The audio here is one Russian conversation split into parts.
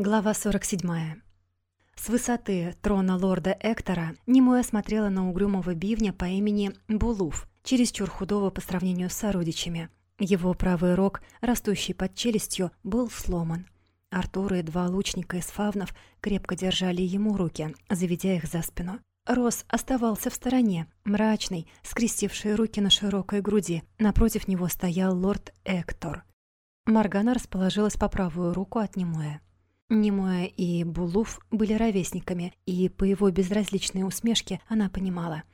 Глава 47. С высоты трона лорда Эктора Немоя смотрела на угрюмого бивня по имени Булуф, чересчур худого по сравнению с сородичами. Его правый рог, растущий под челюстью, был сломан. Артур и два лучника из фавнов крепко держали ему руки, заведя их за спину. Рос оставался в стороне, мрачный, скрестивший руки на широкой груди. Напротив него стоял лорд Эктор. Маргана расположилась по правую руку от Немоя. Немоя и Булуф были ровесниками, и по его безразличной усмешке она понимала.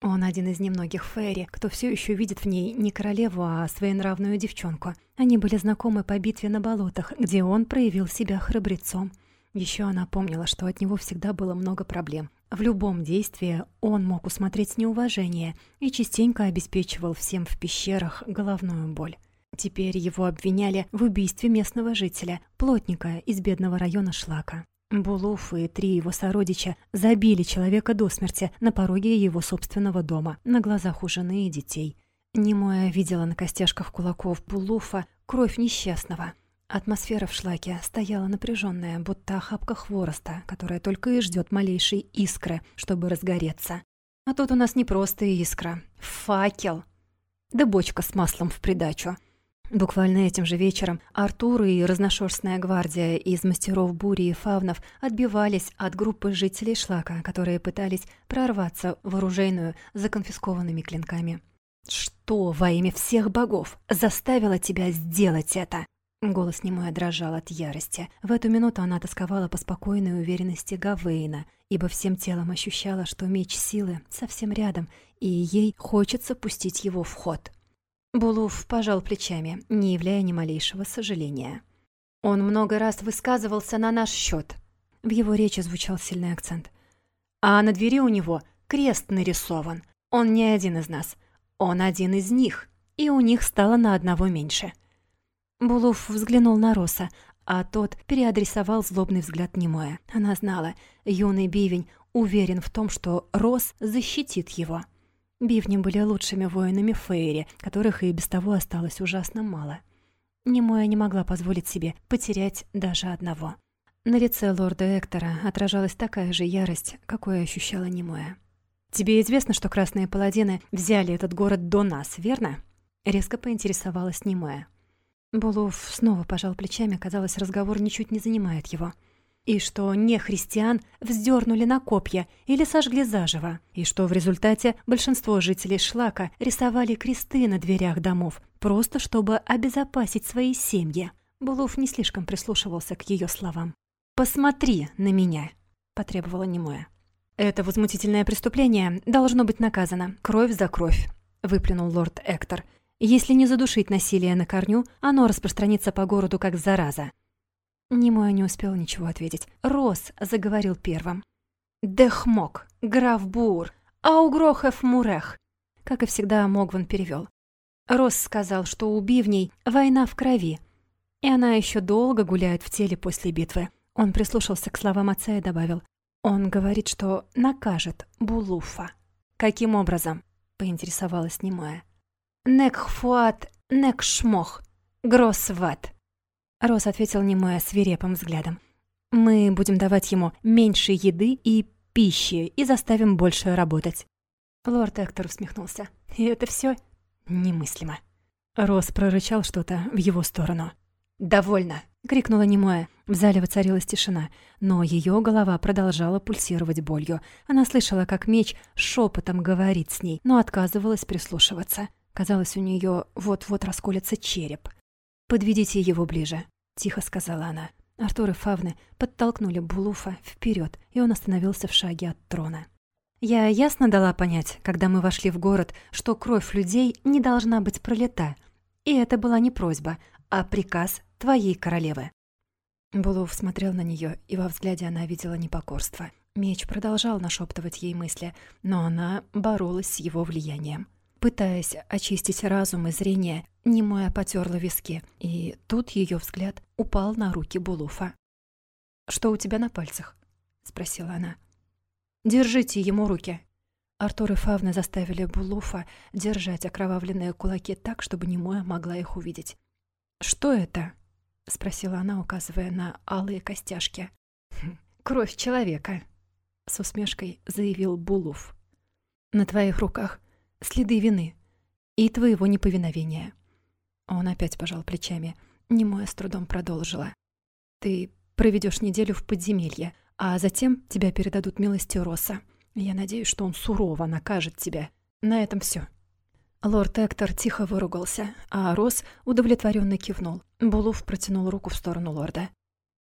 Он один из немногих Фейри, кто все еще видит в ней не королеву, а своенравную девчонку. Они были знакомы по битве на болотах, где он проявил себя храбрецом. Еще она помнила, что от него всегда было много проблем. В любом действии он мог усмотреть неуважение и частенько обеспечивал всем в пещерах головную боль. Теперь его обвиняли в убийстве местного жителя, плотника из бедного района Шлака. Булуф и три его сородича забили человека до смерти на пороге его собственного дома, на глазах у жены и детей. Немоя видела на костяшках кулаков Булуфа кровь несчастного. Атмосфера в шлаке стояла напряженная, будто охапка хвороста, которая только и ждет малейшей искры, чтобы разгореться. А тут у нас не просто искра. Факел. Да бочка с маслом в придачу. Буквально этим же вечером Артур и разношерстная гвардия из мастеров бури и фавнов отбивались от группы жителей Шлака, которые пытались прорваться в оружейную за конфискованными клинками. «Что во имя всех богов заставило тебя сделать это?» Голос немой дрожал от ярости. В эту минуту она тосковала по спокойной уверенности Гавейна, ибо всем телом ощущала, что меч силы совсем рядом, и ей хочется пустить его в ход. Булуф пожал плечами, не являя ни малейшего сожаления. Он много раз высказывался на наш счет. В его речи звучал сильный акцент. А на двери у него крест нарисован. Он не один из нас. Он один из них. И у них стало на одного меньше. Булуф взглянул на Роса, а тот переадресовал злобный взгляд Немоя. Она знала, юный бивень уверен в том, что Рос защитит его. Бивни были лучшими воинами Фейри, которых и без того осталось ужасно мало. Немоя не могла позволить себе потерять даже одного. На лице лорда Эктора отражалась такая же ярость, какую ощущала Немоя. «Тебе известно, что красные паладины взяли этот город до нас, верно?» Резко поинтересовалась Немоя. Булуф снова пожал плечами, казалось, разговор ничуть не занимает его и что не христиан вздернули на копья или сожгли заживо, и что в результате большинство жителей Шлака рисовали кресты на дверях домов, просто чтобы обезопасить свои семьи. Булуф не слишком прислушивался к ее словам. «Посмотри на меня!» – потребовала Немоя. «Это возмутительное преступление должно быть наказано. Кровь за кровь», – выплюнул лорд Эктор. «Если не задушить насилие на корню, оно распространится по городу как зараза. Немоя не успел ничего ответить. Рос заговорил первым. «Дехмок, граф Бур, аугрохев мурех», как и всегда Могван перевел. Рос сказал, что у бивней война в крови, и она еще долго гуляет в теле после битвы. Он прислушался к словам отца и добавил, «Он говорит, что накажет Булуфа». «Каким образом?» — поинтересовалась немая. «Некхфуат некшмох, гросват», Рос ответил немое свирепым взглядом. «Мы будем давать ему меньше еды и пищи и заставим больше работать». Лорд Эктор усмехнулся. «И это все немыслимо». Рос прорычал что-то в его сторону. «Довольно!» — крикнула немое. В зале воцарилась тишина, но ее голова продолжала пульсировать болью. Она слышала, как меч шепотом говорит с ней, но отказывалась прислушиваться. Казалось, у нее вот-вот расколется череп. «Подведите его ближе», — тихо сказала она. Артур и Фавны подтолкнули Булуфа вперед, и он остановился в шаге от трона. «Я ясно дала понять, когда мы вошли в город, что кровь людей не должна быть пролита. И это была не просьба, а приказ твоей королевы». Булуф смотрел на нее, и во взгляде она видела непокорство. Меч продолжал нашептывать ей мысли, но она боролась с его влиянием. Пытаясь очистить разум и зрение, Немоя потерла виски, и тут ее взгляд упал на руки Булуфа. «Что у тебя на пальцах?» — спросила она. «Держите ему руки». Артур и Фавна заставили Булуфа держать окровавленные кулаки так, чтобы Немоя могла их увидеть. «Что это?» — спросила она, указывая на алые костяшки. «Хм, «Кровь человека», — с усмешкой заявил Булув. «На твоих руках следы вины и твоего неповиновения». Он опять пожал плечами. Немоя с трудом продолжила. «Ты проведешь неделю в подземелье, а затем тебя передадут милости Роса. Я надеюсь, что он сурово накажет тебя. На этом все. Лорд Эктор тихо выругался, а Рос удовлетворенно кивнул. Булув протянул руку в сторону лорда.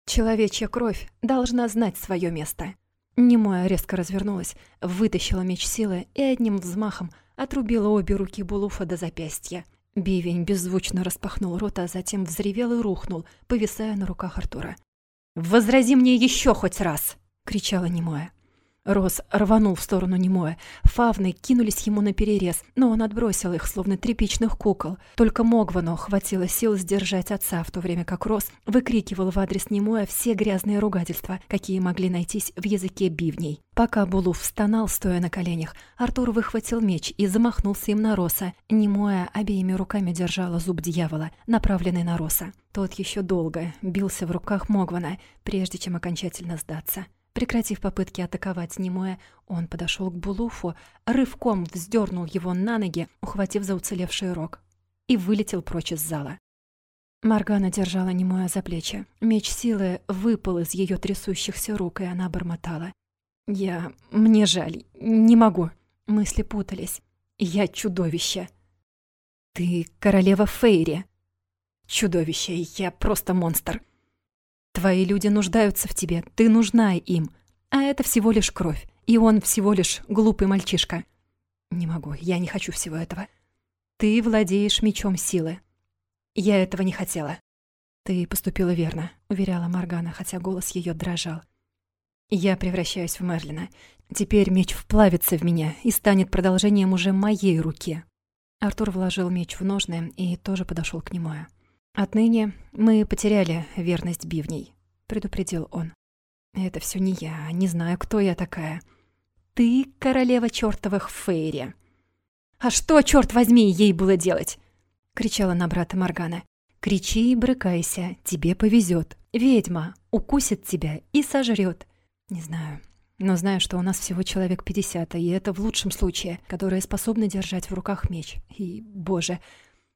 «Человечья кровь должна знать свое место». Немоя резко развернулась, вытащила меч силы и одним взмахом отрубила обе руки Булуфа до запястья. Бивень беззвучно распахнул рот, а затем взревел и рухнул, повисая на руках Артура. «Возрази мне еще хоть раз!» — кричала Немоя. Рос рванул в сторону Немоя. Фавны кинулись ему на перерез, но он отбросил их, словно тряпичных кукол. Только Могвану хватило сил сдержать отца, в то время как Рос выкрикивал в адрес Немоя все грязные ругательства, какие могли найтись в языке бивней. Пока Булуф стонал, стоя на коленях, Артур выхватил меч и замахнулся им на Роса. Немоя обеими руками держала зуб дьявола, направленный на Роса. Тот еще долго бился в руках Могвана, прежде чем окончательно сдаться. Прекратив попытки атаковать Немоя, он подошел к Булуфу, рывком вздернул его на ноги, ухватив за уцелевший рог, и вылетел прочь из зала. Маргана держала Немоя за плечи. Меч силы выпал из ее трясущихся рук, и она бормотала. «Я... мне жаль. Не могу». Мысли путались. «Я чудовище». «Ты королева Фейри». «Чудовище. Я просто монстр». Твои люди нуждаются в тебе, ты нужна им. А это всего лишь кровь, и он всего лишь глупый мальчишка. Не могу, я не хочу всего этого. Ты владеешь мечом силы. Я этого не хотела. Ты поступила верно, уверяла Маргана, хотя голос ее дрожал. Я превращаюсь в Мерлина. Теперь меч вплавится в меня и станет продолжением уже моей руки. Артур вложил меч в ножны и тоже подошел к нему. «Отныне мы потеряли верность бивней», — предупредил он. «Это все не я, не знаю, кто я такая. Ты королева чертовых Фейри». «А что, черт возьми, ей было делать?» — кричала на брата Моргана. «Кричи и брыкайся, тебе повезет. Ведьма укусит тебя и сожрет. Не знаю, но знаю, что у нас всего человек пятьдесят, и это в лучшем случае, которые способны держать в руках меч. И, боже,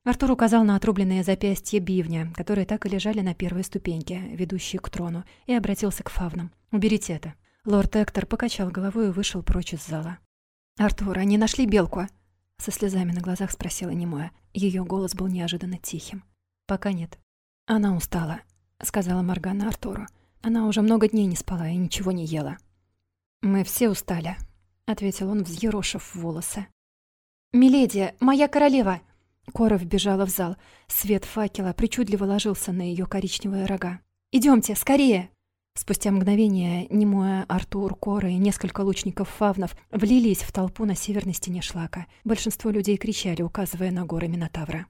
Артур указал на отрубленные запястья бивня, которые так и лежали на первой ступеньке, ведущей к трону, и обратился к фавнам. «Уберите это». Лорд Эктор покачал головой и вышел прочь из зала. «Артур, они нашли белку?» Со слезами на глазах спросила Немоя. Ее голос был неожиданно тихим. «Пока нет». «Она устала», — сказала Моргана Артуру. «Она уже много дней не спала и ничего не ела». «Мы все устали», — ответил он, взъерошив волосы. «Миледи, моя королева!» Кора вбежала в зал. Свет факела причудливо ложился на ее коричневые рога. «Идемте, скорее!» Спустя мгновение немое Артур, Кора и несколько лучников-фавнов влились в толпу на северной стене шлака. Большинство людей кричали, указывая на горы Минотавра.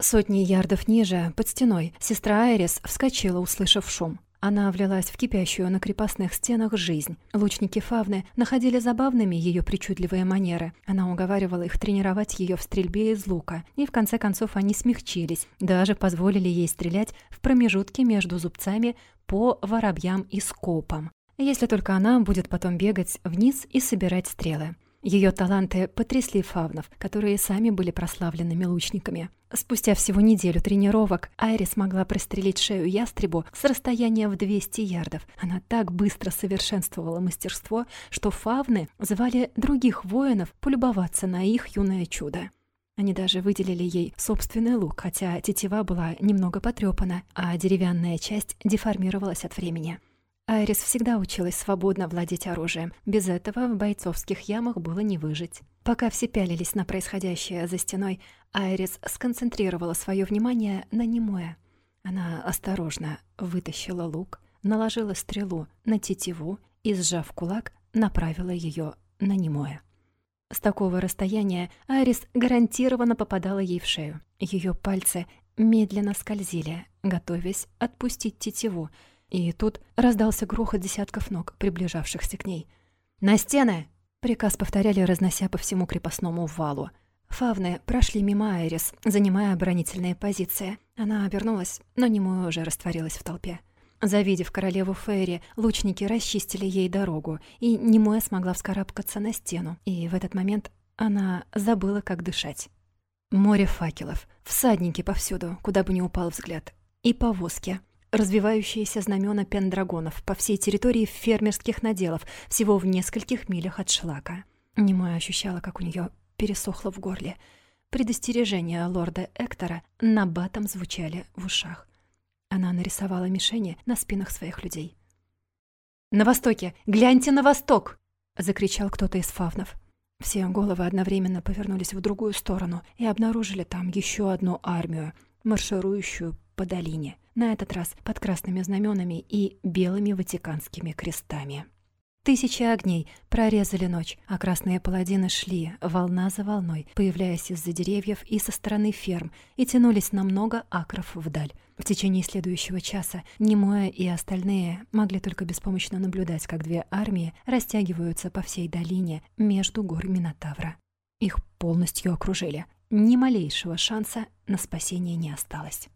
Сотни ярдов ниже, под стеной, сестра Айрис вскочила, услышав шум. Она влилась в кипящую на крепостных стенах жизнь. Лучники Фавны находили забавными ее причудливые манеры. Она уговаривала их тренировать ее в стрельбе из лука, и в конце концов они смягчились, даже позволили ей стрелять в промежутке между зубцами по воробьям и скопам, если только она будет потом бегать вниз и собирать стрелы. Ее таланты потрясли фавнов, которые сами были прославленными лучниками. Спустя всего неделю тренировок Айри смогла прострелить шею ястребу с расстояния в 200 ярдов. Она так быстро совершенствовала мастерство, что фавны звали других воинов полюбоваться на их юное чудо. Они даже выделили ей собственный лук, хотя тетива была немного потрепана, а деревянная часть деформировалась от времени. Айрис всегда училась свободно владеть оружием. Без этого в бойцовских ямах было не выжить. Пока все пялились на происходящее за стеной, Айрис сконцентрировала свое внимание на Немое. Она осторожно вытащила лук, наложила стрелу на тетиву и, сжав кулак, направила ее на Немое. С такого расстояния Айрис гарантированно попадала ей в шею. Ее пальцы медленно скользили, готовясь отпустить тетиву, и тут раздался грохот десятков ног, приближавшихся к ней. «На стены!» — приказ повторяли, разнося по всему крепостному валу. Фавны прошли мимо Айрис, занимая оборонительные позиции. Она обернулась, но Немуэ уже растворилась в толпе. Завидев королеву Фейри, лучники расчистили ей дорогу, и Немуэ смогла вскарабкаться на стену. И в этот момент она забыла, как дышать. Море факелов, всадники повсюду, куда бы ни упал взгляд, и повозки, развивающиеся знамена пендрагонов по всей территории фермерских наделов, всего в нескольких милях от шлака. Немоя ощущала, как у нее пересохло в горле. Предостережения лорда Эктора набатом звучали в ушах. Она нарисовала мишени на спинах своих людей. «На востоке! Гляньте на восток!» — закричал кто-то из фавнов. Все головы одновременно повернулись в другую сторону и обнаружили там еще одну армию, марширующую по долине, на этот раз под красными знаменами и белыми ватиканскими крестами. Тысячи огней прорезали ночь, а красные паладины шли, волна за волной, появляясь из-за деревьев и со стороны ферм, и тянулись на много акров вдаль. В течение следующего часа Немоя и остальные могли только беспомощно наблюдать, как две армии растягиваются по всей долине между гор Минотавра. Их полностью окружили. Ни малейшего шанса на спасение не осталось.